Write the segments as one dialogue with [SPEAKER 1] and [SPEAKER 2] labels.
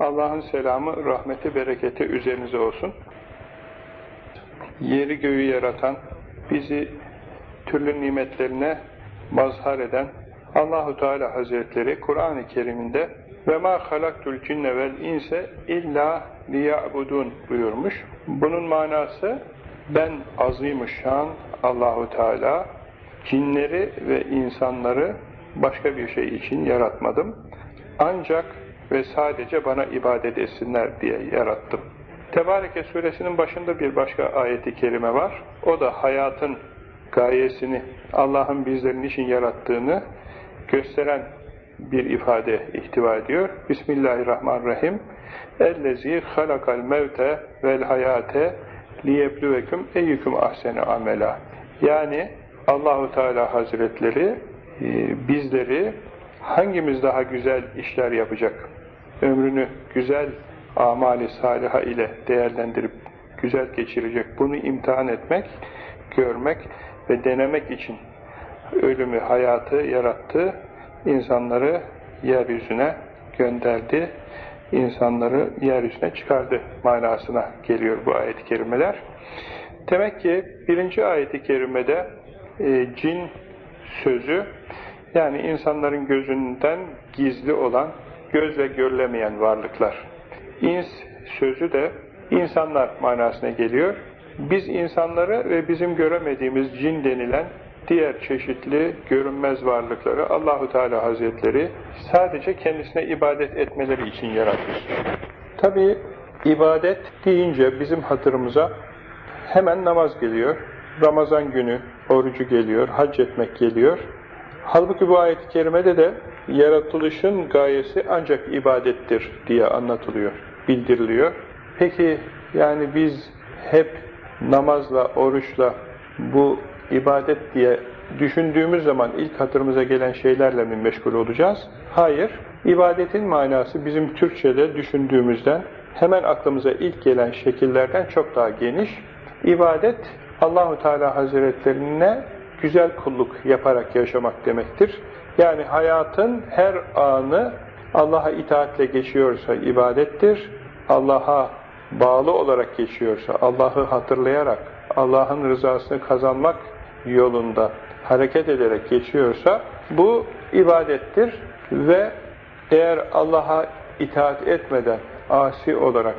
[SPEAKER 1] Allah'ın selamı, rahmeti, bereketi üzerinize olsun. Yeri göğü yaratan, bizi türlü nimetlerine mazhar eden Allahu Teala Hazretleri Kur'an-ı Kerim'inde ve ma halaktul cinne vel inse illa liya'budun buyurmuş. Bunun manası ben azim şan Allahu Teala cinleri ve insanları başka bir şey için yaratmadım. Ancak ve sadece bana ibadet etsinler diye yarattım. Tebareke suresinin başında bir başka ayeti kerime var. O da hayatın gayesini, Allah'ın bizlerin için yarattığını gösteren bir ifade ihtiva ediyor. Bismillahirrahmanirrahim. Ellezî halakal mevte vel hayate liyebluvekum eyyukum ahsene amela. Yani Allahu Teala Hazretleri e, bizleri hangimiz daha güzel işler yapacak, ömrünü güzel amali saliha ile değerlendirip güzel geçirecek, bunu imtihan etmek, görmek ve denemek için ölümü, hayatı yarattı, insanları yeryüzüne gönderdi, insanları yeryüzüne çıkardı manasına geliyor bu ayet-i kerimeler. Demek ki birinci ayet-i kerimede e, cin sözü, yani insanların gözünden gizli olan, gözle görülemeyen varlıklar. İns sözü de insanlar manasına geliyor. Biz insanları ve bizim göremediğimiz cin denilen diğer çeşitli görünmez varlıkları Allahu Teala Hazretleri sadece kendisine ibadet etmeleri için yaratmış. Tabi ibadet deyince bizim hatırımıza hemen namaz geliyor, Ramazan günü orucu geliyor, hac etmek geliyor. Halbuki bu ayet-i kerimede de yaratılışın gayesi ancak ibadettir diye anlatılıyor, bildiriliyor. Peki yani biz hep namazla, oruçla bu ibadet diye düşündüğümüz zaman ilk hatırımıza gelen şeylerle mi meşgul olacağız? Hayır. İbadetin manası bizim Türkçe'de düşündüğümüzden hemen aklımıza ilk gelen şekillerden çok daha geniş. İbadet Allahu Teala Hazretlerine güzel kulluk yaparak yaşamak demektir. Yani hayatın her anı Allah'a itaatle geçiyorsa ibadettir. Allah'a bağlı olarak geçiyorsa, Allah'ı hatırlayarak, Allah'ın rızasını kazanmak yolunda hareket ederek geçiyorsa bu ibadettir ve eğer Allah'a itaat etmeden, asi olarak,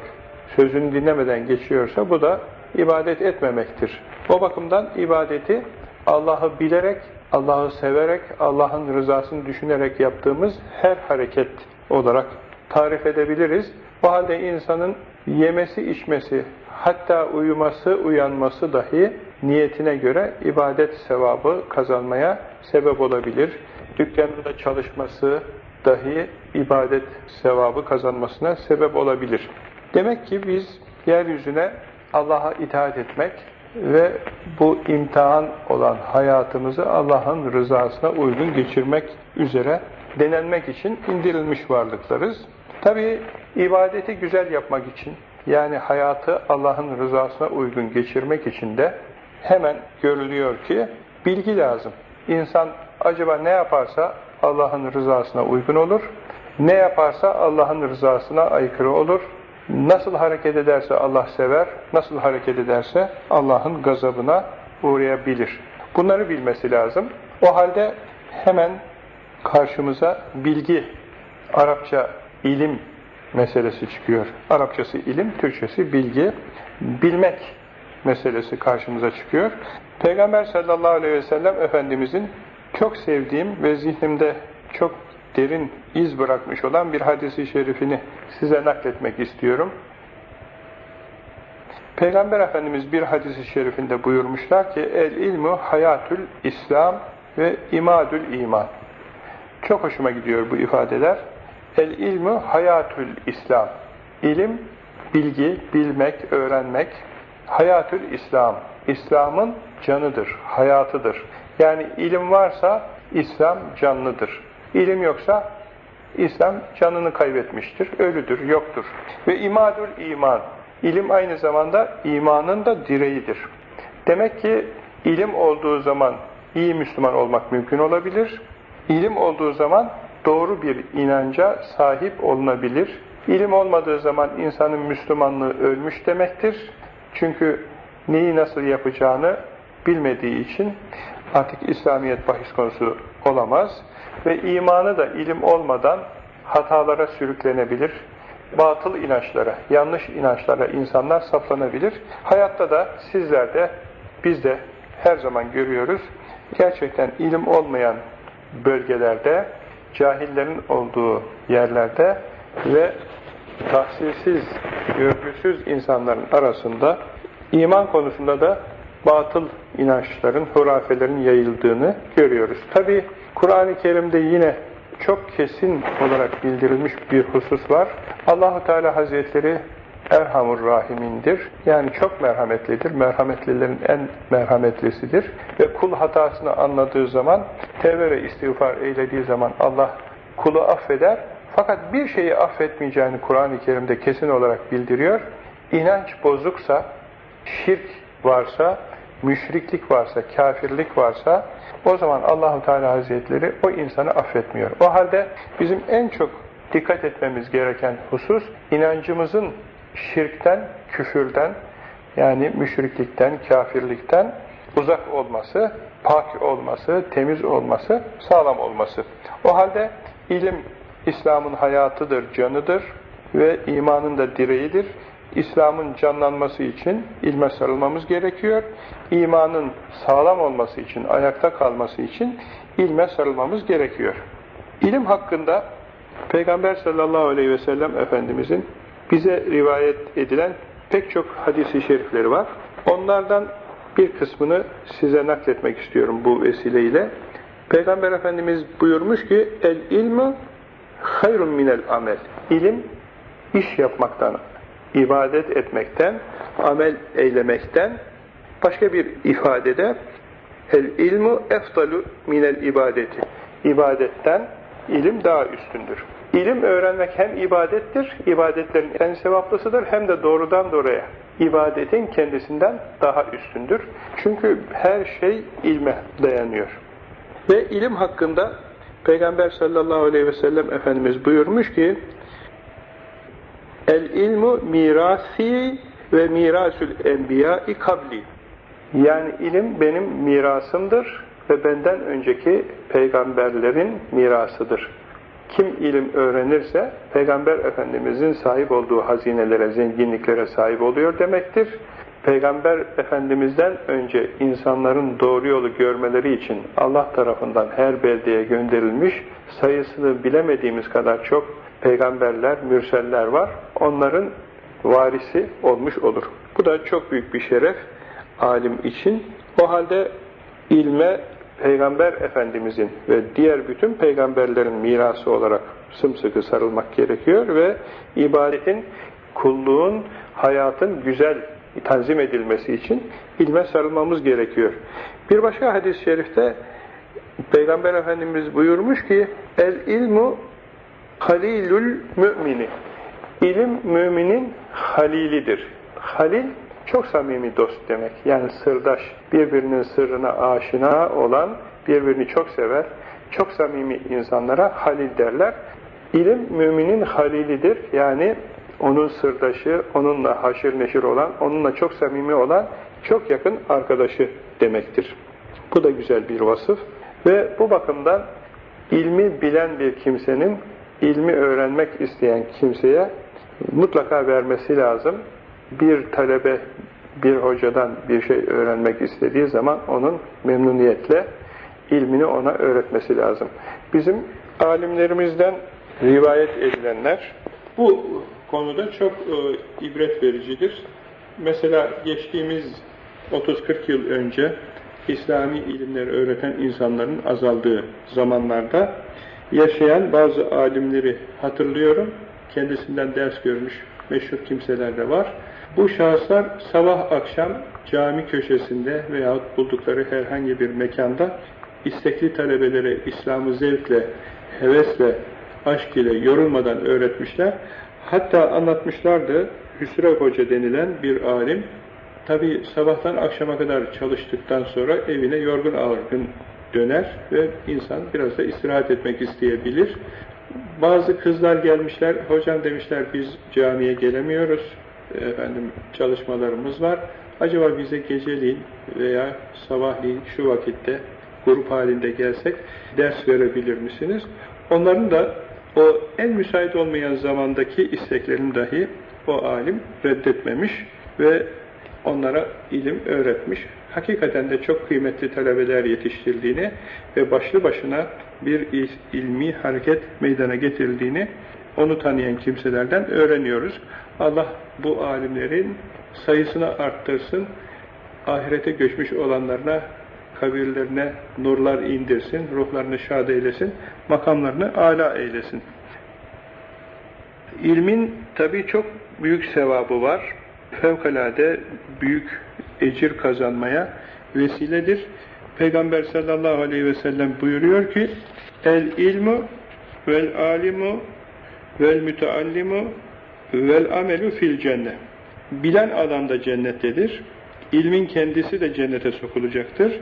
[SPEAKER 1] sözünü dinlemeden geçiyorsa bu da ibadet etmemektir. O bakımdan ibadeti Allah'ı bilerek, Allah'ı severek, Allah'ın rızasını düşünerek yaptığımız her hareket olarak tarif edebiliriz. O halde insanın yemesi, içmesi, hatta uyuması, uyanması dahi niyetine göre ibadet sevabı kazanmaya sebep olabilir. Dükkanında çalışması dahi ibadet sevabı kazanmasına sebep olabilir. Demek ki biz yeryüzüne Allah'a itaat etmek ve bu imtihan olan hayatımızı Allah'ın rızasına uygun geçirmek üzere denenmek için indirilmiş varlıklarız. Tabi ibadeti güzel yapmak için yani hayatı Allah'ın rızasına uygun geçirmek için de hemen görülüyor ki bilgi lazım. İnsan acaba ne yaparsa Allah'ın rızasına uygun olur, ne yaparsa Allah'ın rızasına aykırı olur, nasıl hareket ederse Allah sever, nasıl hareket ederse Allah'ın gazabına uğrayabilir. Bunları bilmesi lazım. O halde hemen karşımıza bilgi, Arapça ilim meselesi çıkıyor. Arapçası ilim, Türkçesi bilgi, bilmek meselesi karşımıza çıkıyor. Peygamber sallallahu aleyhi ve sellem Efendimizin çok sevdiğim ve zihnimde çok derin iz bırakmış olan bir hadisi şerifini size nakletmek istiyorum. Peygamber Efendimiz bir hadisi şerifinde buyurmuşlar ki el ilmu hayatül İslam ve imadül iman. Çok hoşuma gidiyor bu ifadeler. El ilmu hayatül İslam. İlim, bilgi, bilmek, öğrenmek. Hayatül İslam. İslam'ın canıdır, hayatıdır. Yani ilim varsa İslam canlıdır. İlim yoksa İslam canını kaybetmiştir, ölüdür, yoktur. Ve imadül iman. İlim aynı zamanda imanın da direğidir. Demek ki ilim olduğu zaman iyi Müslüman olmak mümkün olabilir. İlim olduğu zaman doğru bir inanca sahip olunabilir. İlim olmadığı zaman insanın Müslümanlığı ölmüş demektir. Çünkü neyi nasıl yapacağını bilmediği için artık İslamiyet bahis konusu olamaz. Ve imanı da ilim olmadan hatalara sürüklenebilir. Batıl inançlara, yanlış inançlara insanlar saplanabilir. Hayatta da sizler de biz de her zaman görüyoruz. Gerçekten ilim olmayan bölgelerde, cahillerin olduğu yerlerde ve tahsilsiz, görgüsüz insanların arasında iman konusunda da batıl inançların, hurafelerin yayıldığını görüyoruz. Tabi Kur'an-ı Kerim'de yine çok kesin olarak bildirilmiş bir husus var. Allahu Teala Hazretleri Erhamur Rahimindir. Yani çok merhametlidir. Merhametlilerin en merhametlisidir. Ve kul hatasını anladığı zaman, tevbe ve istiğfar eylediği zaman Allah kulu affeder. Fakat bir şeyi affetmeyeceğini Kur'an-ı Kerim'de kesin olarak bildiriyor. İnanç bozuksa, şirk varsa, müşriklik varsa, kafirlik varsa o zaman Allahu Teala Hazretleri o insanı affetmiyor. O halde bizim en çok dikkat etmemiz gereken husus inancımızın şirkten, küfürden yani müşriklikten, kafirlikten uzak olması, pak olması, temiz olması, sağlam olması. O halde ilim İslam'ın hayatıdır, canıdır ve imanın da direğidir. İslam'ın canlanması için ilme sarılmamız gerekiyor. İmanın sağlam olması için, ayakta kalması için ilme sarılmamız gerekiyor. İlim hakkında Peygamber sallallahu aleyhi ve sellem Efendimizin bize rivayet edilen pek çok hadisi şerifleri var. Onlardan bir kısmını size nakletmek istiyorum bu vesileyle. Peygamber Efendimiz buyurmuş ki el ilmu hayrun minel amel. İlim iş yapmaktan, ibadet etmekten, amel eylemekten başka bir ifadede el ilmu eftalu minel ibadeti. İbadetten ilim daha üstündür. İlim öğrenmek hem ibadettir, ibadetlerin en sevaplısıdır hem de doğrudan doğruya ibadetin kendisinden daha üstündür. Çünkü her şey ilme dayanıyor. Ve ilim hakkında Peygamber sallallahu aleyhi ve sellem Efendimiz buyurmuş ki El ilmu mirasi ve mirasül enbiyai kabli yani ilim benim mirasımdır ve benden önceki peygamberlerin mirasıdır. Kim ilim öğrenirse Peygamber Efendimizin sahip olduğu hazinelere, zenginliklere sahip oluyor demektir. Peygamber Efendimiz'den önce insanların doğru yolu görmeleri için Allah tarafından her beldeye gönderilmiş sayısını bilemediğimiz kadar çok peygamberler, mürseller var. Onların varisi olmuş olur. Bu da çok büyük bir şeref alim için. O halde ilme Peygamber Efendimizin ve diğer bütün peygamberlerin mirası olarak sımsıkı sarılmak gerekiyor ve ibadetin, kulluğun, hayatın güzel tanzim edilmesi için ilme sarılmamız gerekiyor. Bir başka hadis-i şerifte Peygamber Efendimiz buyurmuş ki el ilmu halilül mümini İlim müminin halilidir. Halil çok samimi dost demek. Yani sırdaş, birbirinin sırrına aşina olan, birbirini çok sever, çok samimi insanlara halil derler. İlim müminin halilidir. Yani onun sırdaşı, onunla haşir neşir olan, onunla çok samimi olan, çok yakın arkadaşı demektir. Bu da güzel bir vasıf. Ve bu bakımdan ilmi bilen bir kimsenin ilmi öğrenmek isteyen kimseye mutlaka vermesi lazım. Bir talebe bir hocadan bir şey öğrenmek istediği zaman onun memnuniyetle ilmini ona öğretmesi lazım. Bizim alimlerimizden rivayet edilenler bu konuda çok e, ibret vericidir. Mesela geçtiğimiz 30-40 yıl önce İslami ilimleri öğreten insanların azaldığı zamanlarda yaşayan bazı alimleri hatırlıyorum. Kendisinden ders görmüş meşhur kimseler de var. Bu şahıslar sabah akşam cami köşesinde veyahut buldukları herhangi bir mekanda istekli talebelere İslam'ı zevkle, hevesle, aşk ile yorulmadan öğretmişler. Hatta anlatmışlardı Hüsrev Hoca denilen bir alim tabi sabahtan akşama kadar çalıştıktan sonra evine yorgun ağırgın döner ve insan biraz da istirahat etmek isteyebilir. Bazı kızlar gelmişler, hocam demişler biz camiye gelemiyoruz, efendim çalışmalarımız var. Acaba bize geceliğin veya sabahleyin şu vakitte grup halinde gelsek ders verebilir misiniz? Onların da o en müsait olmayan zamandaki isteklerini dahi o alim reddetmemiş ve onlara ilim öğretmiş. Hakikaten de çok kıymetli talebeler yetiştirdiğini ve başlı başına bir ilmi hareket meydana getirdiğini onu tanıyan kimselerden öğreniyoruz. Allah bu alimlerin sayısını arttırsın, ahirete göçmüş olanlarına, kabirlerine nurlar indirsin, ruhlarını şad eylesin, makamlarını âlâ eylesin. İlmin tabi çok büyük sevabı var. Fevkalade büyük ecir kazanmaya vesiledir. Peygamber sallallahu aleyhi ve sellem buyuruyor ki El ilmu vel alimu vel müteallimu vel amelu fil cennet. Bilen adam da cennettedir. İlmin kendisi de cennete sokulacaktır.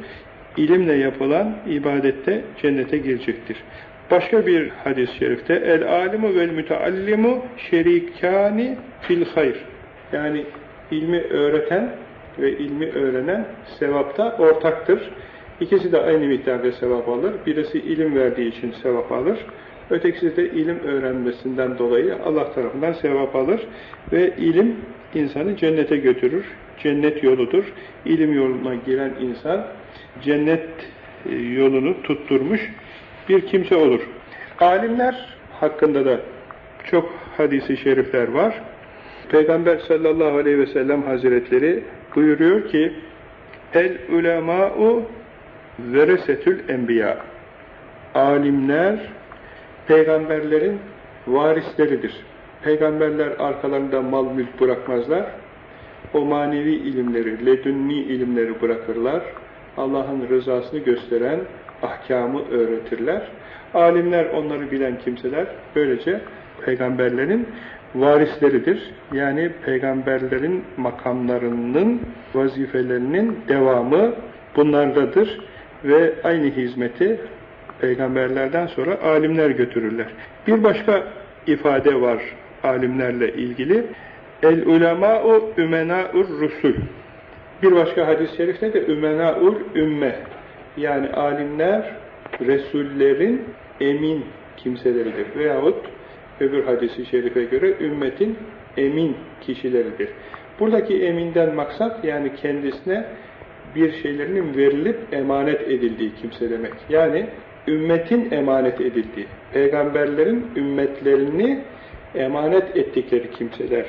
[SPEAKER 1] İlimle yapılan ibadette cennete girecektir. Başka bir hadis-i şerifte el alimu vel müteallimu şerikani fil hayr. Yani ilmi öğreten ve ilmi öğrenen sevapta ortaktır. İkisi de aynı miktarda sevap alır. Birisi ilim verdiği için sevap alır. Ötekisi de ilim öğrenmesinden dolayı Allah tarafından sevap alır. Ve ilim insanı cennete götürür. Cennet yoludur. İlim yoluna giren insan cennet e, yolunu tutturmuş bir kimse olur. Alimler hakkında da çok hadisi şerifler var. Peygamber sallallahu aleyhi ve sellem hazretleri buyuruyor ki El ulema'u veresetül enbiya Alimler peygamberlerin varisleridir. Peygamberler arkalarında mal mülk bırakmazlar. O manevi ilimleri, ledünni ilimleri bırakırlar. Allah'ın rızasını gösteren ahkamı öğretirler. Alimler onları bilen kimseler böylece peygamberlerin varisleridir. Yani peygamberlerin makamlarının, vazifelerinin devamı bunlardadır. Ve aynı hizmeti peygamberlerden sonra alimler götürürler. Bir başka ifade var alimlerle ilgili. El ulemâ'u ümenâ'ur rusul. Bir başka hadis-i şerifte de ümenâ'ul ümme. Yani alimler Resullerin emin kimseleridir. Veyahut öbür hadisi şerife göre ümmetin emin kişileridir. Buradaki eminden maksat yani kendisine bir şeylerinin verilip emanet edildiği kimse demek. Yani ümmetin emanet edildiği, peygamberlerin ümmetlerini emanet ettikleri kimseler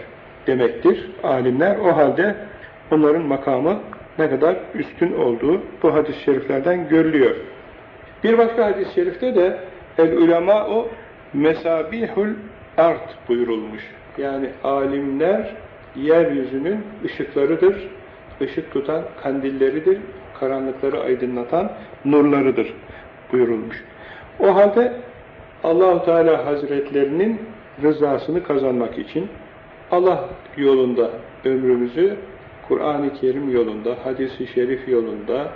[SPEAKER 1] demektir. Alimler o halde onların makamı ne kadar üstün olduğu bu hadis-i şeriflerden görülüyor. Bir başka hadis-i şerifte de el ulema o mesabihul art buyurulmuş. Yani alimler yeryüzünün ışıklarıdır, ışık tutan kandilleridir, karanlıkları aydınlatan nurlarıdır buyurulmuş. O halde Allahu Teala Hazretlerinin rızasını kazanmak için Allah yolunda ömrümüzü Kur'an-ı Kerim yolunda, hadis-i şerif yolunda,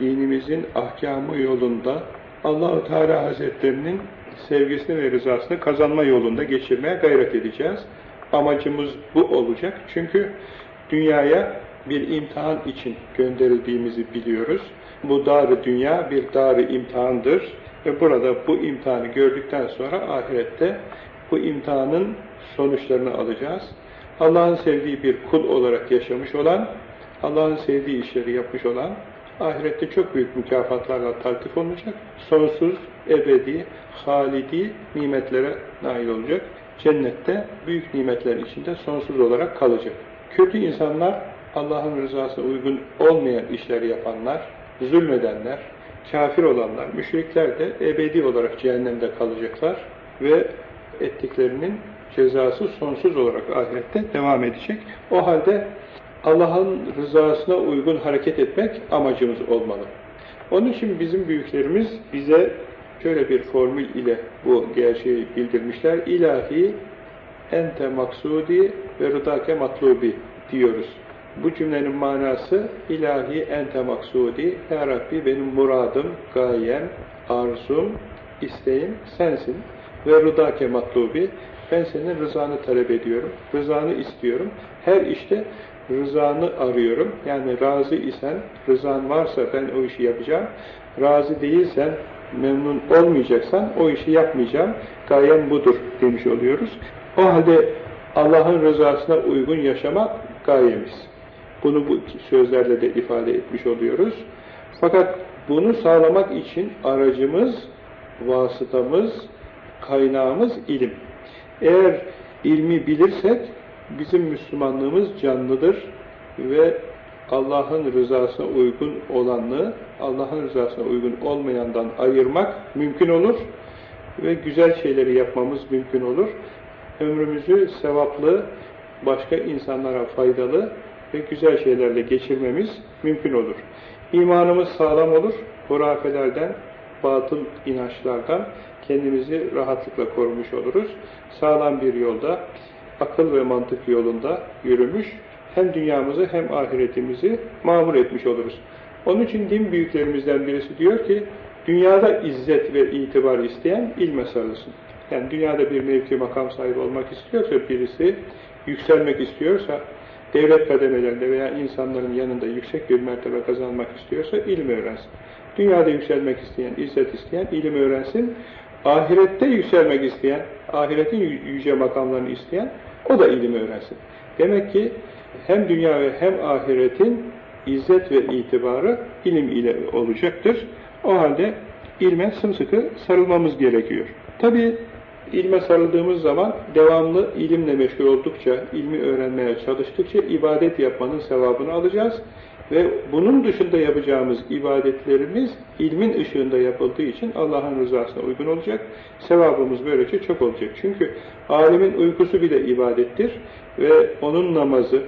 [SPEAKER 1] dinimizin ahkamı yolunda Allahu Teala Hazretlerinin sevgisini ve rızasını kazanma yolunda geçirmeye gayret edeceğiz. Amacımız bu olacak. Çünkü dünyaya bir imtihan için gönderildiğimizi biliyoruz. Bu dar dünya bir dar imtihandır ve burada bu imtihanı gördükten sonra ahirette bu imtihanın sonuçlarını alacağız. Allah'ın sevdiği bir kul olarak yaşamış olan, Allah'ın sevdiği işleri yapmış olan, ahirette çok büyük mükafatlarla taltif olacak, sonsuz, ebedi, halidi nimetlere nail olacak. Cennette büyük nimetler içinde sonsuz olarak kalacak. Kötü insanlar, Allah'ın rızasına uygun olmayan işleri yapanlar, zulmedenler, kafir olanlar, müşrikler de ebedi olarak cehennemde kalacaklar ve ettiklerinin cezası sonsuz olarak ahirette devam edecek. O halde Allah'ın rızasına uygun hareket etmek amacımız olmalı. Onun için bizim büyüklerimiz bize şöyle bir formül ile bu gerçeği bildirmişler. İlahi ente maksudi ve rıdake matlubi diyoruz. Bu cümlenin manası ilahi ente maksudi, Ya Rabbi benim muradım, gayem, arzum, isteğim sensin. ve rıdake matlubi. Ben senin rızanı talep ediyorum, rızanı istiyorum. Her işte rızanı arıyorum. Yani razı isen, rızan varsa ben o işi yapacağım. Razı değilsen, memnun olmayacaksan o işi yapmayacağım. Gayem budur demiş oluyoruz. O halde Allah'ın rızasına uygun yaşamak gayemiz. Bunu bu sözlerle de ifade etmiş oluyoruz. Fakat bunu sağlamak için aracımız, vasıtamız, kaynağımız ilim. Eğer ilmi bilirsek bizim Müslümanlığımız canlıdır ve Allah'ın rızasına uygun olanlığı Allah'ın rızasına uygun olmayandan ayırmak mümkün olur ve güzel şeyleri yapmamız mümkün olur. Ömrümüzü sevaplı, başka insanlara faydalı ve güzel şeylerle geçirmemiz mümkün olur. İmanımız sağlam olur, hurafelerden, batıl inançlardan kendimizi rahatlıkla korumuş oluruz. Sağlam bir yolda, akıl ve mantık yolunda yürümüş, hem dünyamızı hem ahiretimizi mamur etmiş oluruz. Onun için din büyüklerimizden birisi diyor ki, dünyada izzet ve itibar isteyen ilme sarılsın. Yani dünyada bir mevki makam sahibi olmak istiyorsa birisi, yükselmek istiyorsa, devlet kademelerinde veya insanların yanında yüksek bir mertebe kazanmak istiyorsa ilim öğrensin. Dünyada yükselmek isteyen, izzet isteyen ilim öğrensin. Ahirette yükselmek isteyen, ahiretin yüce makamlarını isteyen o da ilim öğrensin. Demek ki hem dünya ve hem ahiretin izzet ve itibarı ilim ile olacaktır. O halde ilme sımsıkı sarılmamız gerekiyor. Tabi ilme sarıldığımız zaman devamlı ilimle meşgul oldukça, ilmi öğrenmeye çalıştıkça ibadet yapmanın sevabını alacağız. Ve bunun dışında yapacağımız ibadetlerimiz ilmin ışığında yapıldığı için Allah'ın rızasına uygun olacak. Sevabımız böylece çok olacak. Çünkü alimin uykusu bile ibadettir ve onun namazı,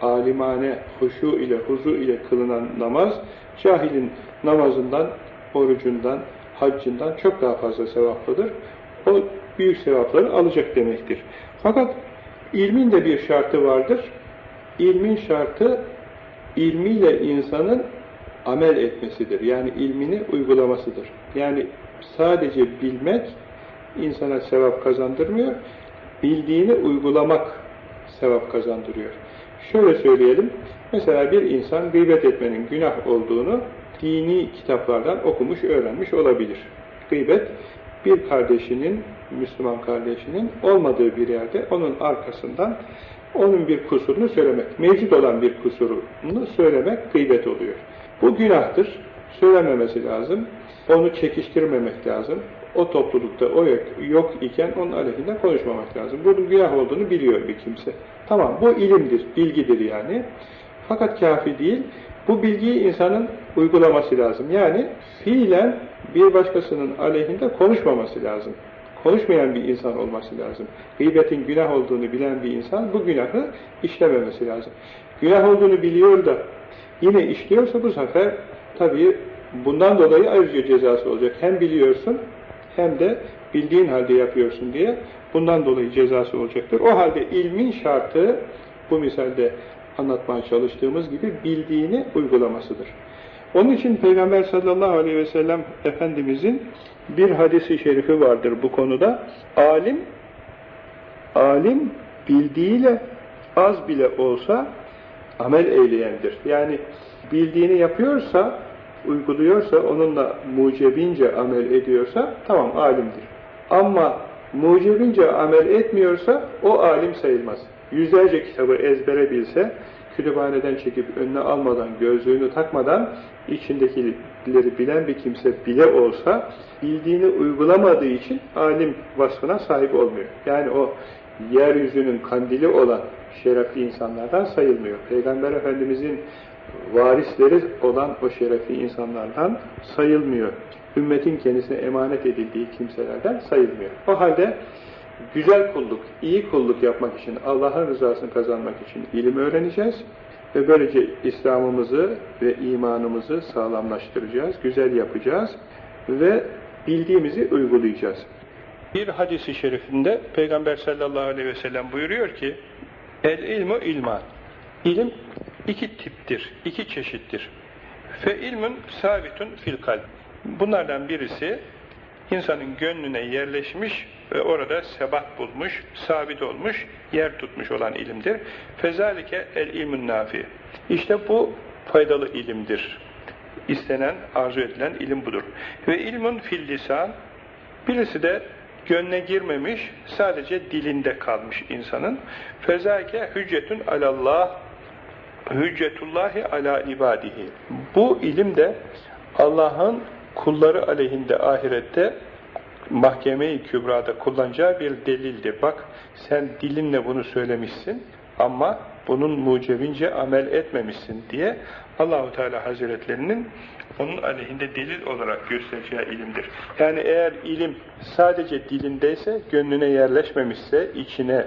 [SPEAKER 1] alimane, huşu ile, huzu ile kılınan namaz, cahilin namazından, orucundan, haccından çok daha fazla sevaplıdır. O büyük sevapları alacak demektir. Fakat ilmin de bir şartı vardır. İlmin şartı ilmiyle insanın amel etmesidir. Yani ilmini uygulamasıdır. Yani sadece bilmek insana sevap kazandırmıyor. Bildiğini uygulamak sevap kazandırıyor. Şöyle söyleyelim. Mesela bir insan gıybet etmenin günah olduğunu dini kitaplardan okumuş, öğrenmiş olabilir. Gıybet bir kardeşinin, Müslüman kardeşinin olmadığı bir yerde onun arkasından onun bir kusurunu söylemek, mevcut olan bir kusurunu söylemek gıybet oluyor. Bu günahtır, söylememesi lazım, onu çekiştirmemek lazım. O toplulukta o yok, yok iken onun aleyhinde konuşmamak lazım. Bunun günah olduğunu biliyor bir kimse. Tamam, bu ilimdir, bilgidir yani. Fakat kafi değil, bu bilgiyi insanın uygulaması lazım. Yani fiilen bir başkasının aleyhinde konuşmaması lazım. Konuşmayan bir insan olması lazım. Gıybetin günah olduğunu bilen bir insan bu günahı işlememesi lazım. Günah olduğunu biliyor da yine işliyorsa bu sefer tabii bundan dolayı ayrıca cezası olacak. Hem biliyorsun hem de bildiğin halde yapıyorsun diye bundan dolayı cezası olacaktır. O halde ilmin şartı bu misalde anlatmaya çalıştığımız gibi bildiğini uygulamasıdır. Onun için Peygamber sallallahu aleyhi ve sellem Efendimizin bir hadisi şerifi vardır bu konuda. Alim, alim bildiğiyle az bile olsa amel eyleyendir. Yani bildiğini yapıyorsa, uyguluyorsa, onunla mucebince amel ediyorsa tamam alimdir. Ama mucebince amel etmiyorsa o alim sayılmaz. Yüzlerce kitabı ezbere bilse, kütüphaneden çekip önüne almadan, gözlüğünü takmadan içindekileri bilen bir kimse bile olsa bildiğini uygulamadığı için alim vasfına sahip olmuyor. Yani o yeryüzünün kandili olan şerefli insanlardan sayılmıyor. Peygamber Efendimizin varisleri olan o şerefli insanlardan sayılmıyor. Ümmetin kendisine emanet edildiği kimselerden sayılmıyor. O halde güzel kulluk, iyi kulluk yapmak için, Allah'ın rızasını kazanmak için ilim öğreneceğiz ve böylece İslam'ımızı ve imanımızı sağlamlaştıracağız, güzel yapacağız ve bildiğimizi uygulayacağız. Bir hadisi şerifinde Peygamber sallallahu aleyhi ve sellem buyuruyor ki El ilmu ilman İlim iki tiptir, iki çeşittir. Fe ilmun sabitun fil kalb. Bunlardan birisi insanın gönlüne yerleşmiş ve orada sebat bulmuş, sabit olmuş, yer tutmuş olan ilimdir. Fezalike el ilmun nafi. İşte bu faydalı ilimdir. İstenen, arzu edilen ilim budur. Ve ilmun fil lisan, birisi de gönle girmemiş, sadece dilinde kalmış insanın. Fezâke hüccetun alallah, hüccetullahi ala ibadihi. Bu ilim de Allah'ın kulları aleyhinde ahirette mahkeme-i kübrada kullanacağı bir delildir. Bak sen dilinle bunu söylemişsin ama bunun mucebince amel etmemişsin diye Allahu Teala Hazretlerinin onun aleyhinde delil olarak göstereceği ilimdir. Yani eğer ilim sadece dilindeyse, gönlüne yerleşmemişse, içine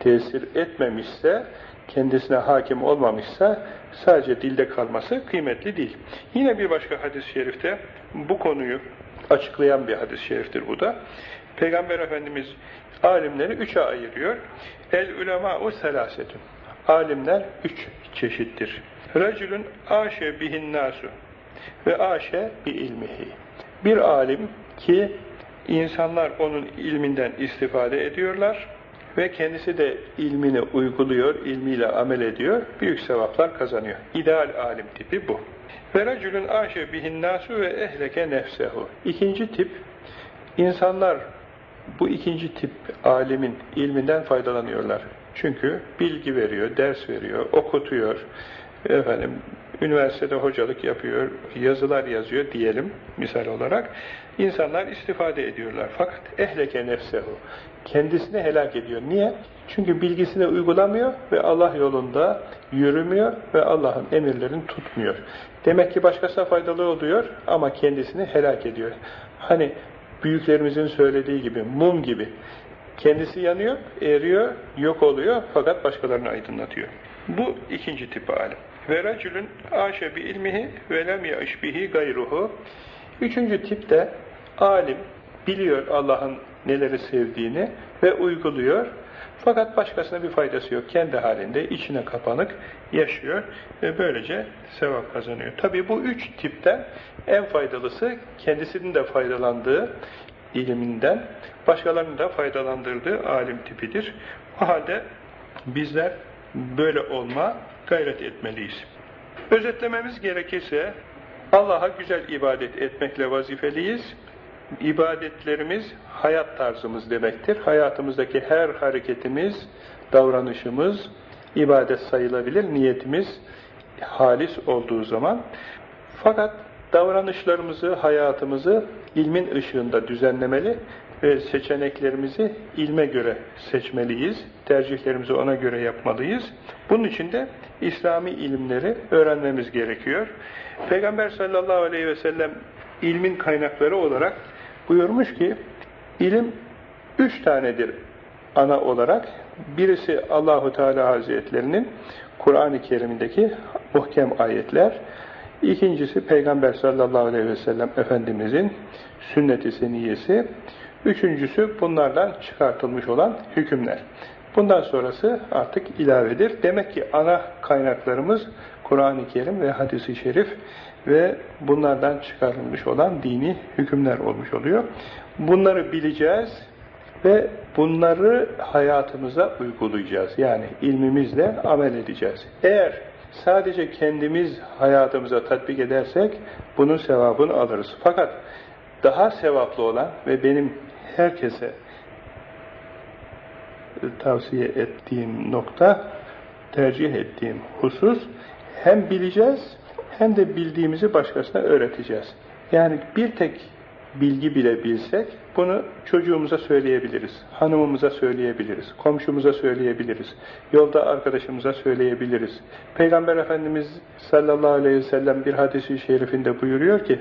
[SPEAKER 1] tesir etmemişse, kendisine hakim olmamışsa sadece dilde kalması kıymetli değil. Yine bir başka hadis-i şerifte bu konuyu açıklayan bir hadis-i şeriftir bu da. Peygamber Efendimiz alimleri üçe ayırıyor. El ulemâ'u selâsetun. Alimler üç çeşittir. Racülün aşe bihin nasu ve aşe bi ilmihi. Bir alim ki insanlar onun ilminden istifade ediyorlar ve kendisi de ilmini uyguluyor, ilmiyle amel ediyor, büyük sevaplar kazanıyor. İdeal alim tipi bu. Ve racülün aşe bihin ve ehleke nefsehu. İkinci tip, insanlar bu ikinci tip alimin ilminden faydalanıyorlar. Çünkü bilgi veriyor, ders veriyor, okutuyor, efendim üniversitede hocalık yapıyor, yazılar yazıyor diyelim misal olarak. İnsanlar istifade ediyorlar. Fakat ehleke nefsehu. Kendisini helak ediyor. Niye? Çünkü bilgisini uygulamıyor ve Allah yolunda yürümüyor ve Allah'ın emirlerini tutmuyor. Demek ki başkasına faydalı oluyor ama kendisini helak ediyor. Hani büyüklerimizin söylediği gibi, mum gibi. Kendisi yanıyor, eriyor, yok oluyor fakat başkalarını aydınlatıyor. Bu ikinci tip alim. Ve racülün aşe bi ilmihi ve lem ya'iş bihi gayruhu. Üçüncü tip de alim biliyor Allah'ın neleri sevdiğini ve uyguluyor. Fakat başkasına bir faydası yok. Kendi halinde içine kapanık yaşıyor ve böylece sevap kazanıyor. Tabi bu üç tipten en faydalısı kendisinin de faydalandığı iliminden, başkalarının da faydalandırdığı alim tipidir. O halde bizler böyle olma gayret etmeliyiz. Özetlememiz gerekirse Allah'a güzel ibadet etmekle vazifeliyiz. İbadetlerimiz hayat tarzımız demektir. Hayatımızdaki her hareketimiz, davranışımız ibadet sayılabilir. Niyetimiz halis olduğu zaman. Fakat davranışlarımızı, hayatımızı ilmin ışığında düzenlemeli ve seçeneklerimizi ilme göre seçmeliyiz. Tercihlerimizi ona göre yapmalıyız. Bunun için de İslami ilimleri öğrenmemiz gerekiyor. Peygamber sallallahu aleyhi ve sellem ilmin kaynakları olarak buyurmuş ki ilim üç tanedir ana olarak. Birisi Allahu Teala Hazretlerinin Kur'an-ı Kerim'indeki muhkem ayetler. İkincisi Peygamber sallallahu aleyhi ve sellem Efendimizin sünnet-i seniyesi. Üçüncüsü bunlardan çıkartılmış olan hükümler. Bundan sonrası artık ilavedir. Demek ki ana kaynaklarımız Kur'an-ı Kerim ve hadis-i şerif ve bunlardan çıkarılmış olan dini hükümler olmuş oluyor. Bunları bileceğiz ve bunları hayatımıza uygulayacağız. Yani ilmimizle amel edeceğiz. Eğer sadece kendimiz hayatımıza tatbik edersek bunun sevabını alırız. Fakat daha sevaplı olan ve benim herkese tavsiye ettiğim nokta, tercih ettiğim husus hem bileceğiz hem de bildiğimizi başkasına öğreteceğiz. Yani bir tek bilgi bile bilsek bunu çocuğumuza söyleyebiliriz, hanımımıza söyleyebiliriz, komşumuza söyleyebiliriz, yolda arkadaşımıza söyleyebiliriz. Peygamber Efendimiz sallallahu aleyhi ve sellem bir hadisi şerifinde buyuruyor ki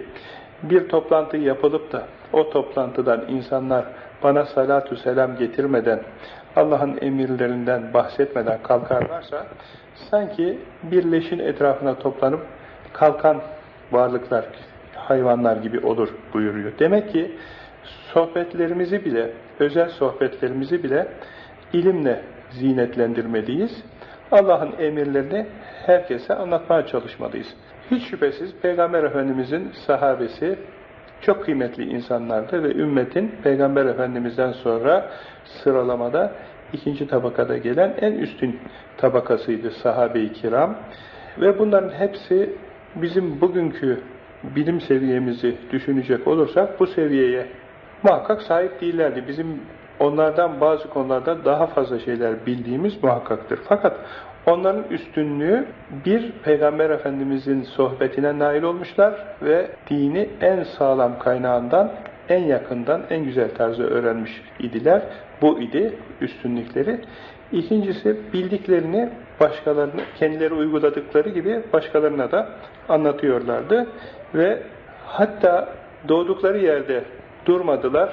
[SPEAKER 1] bir toplantı yapılıp da o toplantıdan insanlar bana salatu selam getirmeden Allah'ın emirlerinden bahsetmeden kalkarlarsa sanki bir leşin etrafına toplanıp kalkan varlıklar, hayvanlar gibi olur buyuruyor. Demek ki sohbetlerimizi bile, özel sohbetlerimizi bile ilimle zinetlendirmeliyiz. Allah'ın emirlerini herkese anlatmaya çalışmalıyız. Hiç şüphesiz Peygamber Efendimizin sahabesi çok kıymetli insanlardı ve ümmetin Peygamber Efendimiz'den sonra sıralamada ikinci tabakada gelen en üstün tabakasıydı sahabe-i kiram. Ve bunların hepsi bizim bugünkü bilim seviyemizi düşünecek olursak bu seviyeye muhakkak sahip değillerdi. Bizim onlardan bazı konularda daha fazla şeyler bildiğimiz muhakkaktır. Fakat onların üstünlüğü bir Peygamber Efendimizin sohbetine nail olmuşlar ve dini en sağlam kaynağından, en yakından, en güzel tarzda öğrenmiş idiler. Bu idi üstünlükleri. İkincisi bildiklerini başkalarına, kendileri uyguladıkları gibi başkalarına da anlatıyorlardı. Ve hatta doğdukları yerde durmadılar.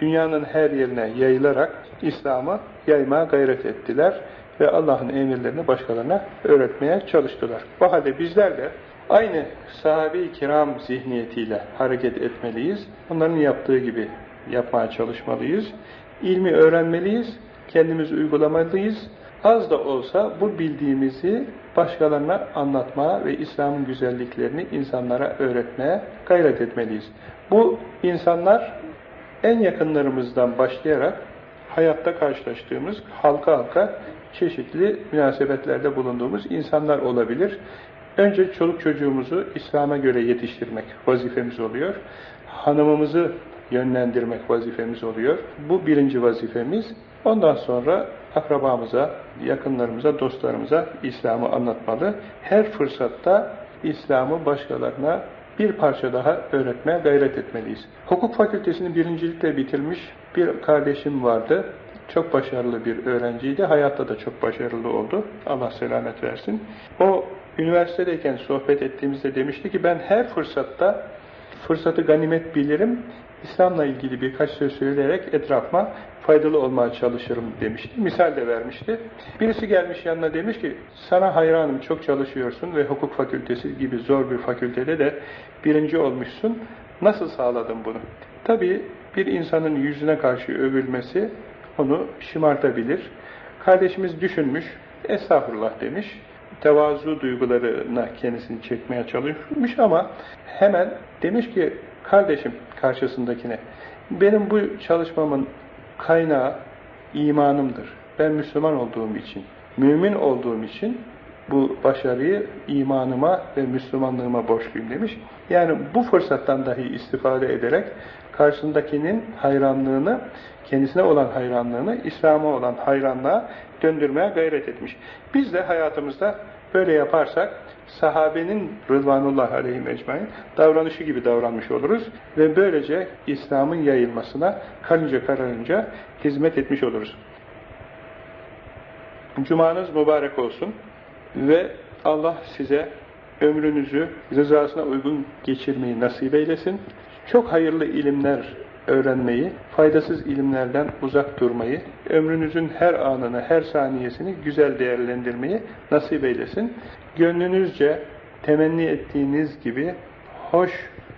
[SPEAKER 1] Dünyanın her yerine yayılarak İslam'ı yaymaya gayret ettiler ve Allah'ın emirlerini başkalarına öğretmeye çalıştılar. Bu halde bizler de aynı sahabe-i kiram zihniyetiyle hareket etmeliyiz. Onların yaptığı gibi yapmaya çalışmalıyız. İlmi öğrenmeliyiz, kendimiz uygulamalıyız. Az da olsa bu bildiğimizi başkalarına anlatmaya ve İslam'ın güzelliklerini insanlara öğretmeye gayret etmeliyiz. Bu insanlar en yakınlarımızdan başlayarak hayatta karşılaştığımız halka halka çeşitli münasebetlerde bulunduğumuz insanlar olabilir. Önce çoluk çocuğumuzu İslam'a göre yetiştirmek vazifemiz oluyor. Hanımımızı yönlendirmek vazifemiz oluyor. Bu birinci vazifemiz. Ondan sonra akrabamıza, yakınlarımıza, dostlarımıza İslam'ı anlatmalı. Her fırsatta İslam'ı başkalarına bir parça daha öğretmeye gayret etmeliyiz. Hukuk fakültesini birincilikle bitirmiş bir kardeşim vardı. Çok başarılı bir öğrenciydi. Hayatta da çok başarılı oldu. Allah selamet versin. O üniversitedeyken sohbet ettiğimizde demişti ki ben her fırsatta fırsatı ganimet bilirim. İslam'la ilgili birkaç söz söyleyerek etrafıma faydalı olmaya çalışırım demişti. Misal de vermişti. Birisi gelmiş yanına demiş ki sana hayranım çok çalışıyorsun ve hukuk fakültesi gibi zor bir fakültede de birinci olmuşsun. Nasıl sağladın bunu? Tabii bir insanın yüzüne karşı övülmesi onu şımartabilir. Kardeşimiz düşünmüş, estağfurullah demiş. Tevazu duygularına kendisini çekmeye çalışmış ama hemen demiş ki kardeşim karşısındakine benim bu çalışmamın kaynağı imanımdır. Ben Müslüman olduğum için, mümin olduğum için bu başarıyı imanıma ve Müslümanlığıma borçluyum demiş. Yani bu fırsattan dahi istifade ederek karşısındakinin hayranlığını, kendisine olan hayranlığını, İslam'a olan hayranlığa döndürmeye gayret etmiş. Biz de hayatımızda böyle yaparsak sahabenin Rıdvanullah aleyhi mecmain davranışı gibi davranmış oluruz ve böylece İslam'ın yayılmasına karınca kararınca hizmet etmiş oluruz. Cumanız mübarek olsun ve Allah size ömrünüzü rızasına uygun geçirmeyi nasip eylesin. Çok hayırlı ilimler öğrenmeyi, faydasız ilimlerden uzak durmayı, ömrünüzün her anını, her saniyesini güzel değerlendirmeyi nasip eylesin. Gönlünüzce temenni ettiğiniz gibi hoş,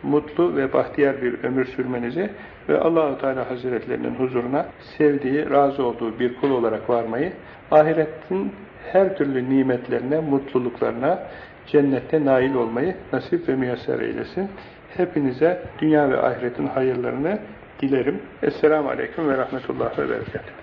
[SPEAKER 1] mutlu ve bahtiyar bir ömür sürmenizi ve Allahu Teala Hazretlerinin huzuruna sevdiği, razı olduğu bir kul olarak varmayı, ahiretin her türlü nimetlerine, mutluluklarına, cennette nail olmayı nasip ve müyesser eylesin. Hepinize dünya ve ahiretin hayırlarını dilerim. Esselamu Aleyküm ve Rahmetullah ve Berekatuhu.